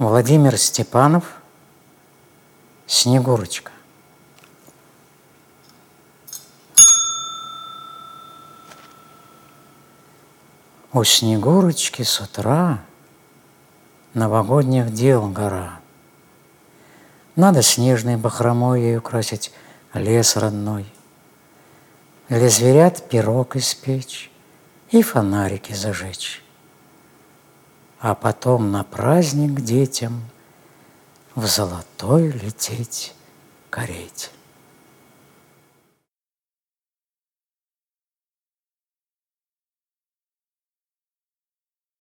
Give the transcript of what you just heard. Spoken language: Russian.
Владимир Степанов «Снегурочка». У Снегурочки с утра новогодних дел гора. Надо снежной бахромой ей украсить лес родной. Для зверят пирог испечь и фонарики зажечь. А потом на праздник детям в золотой лететь карете.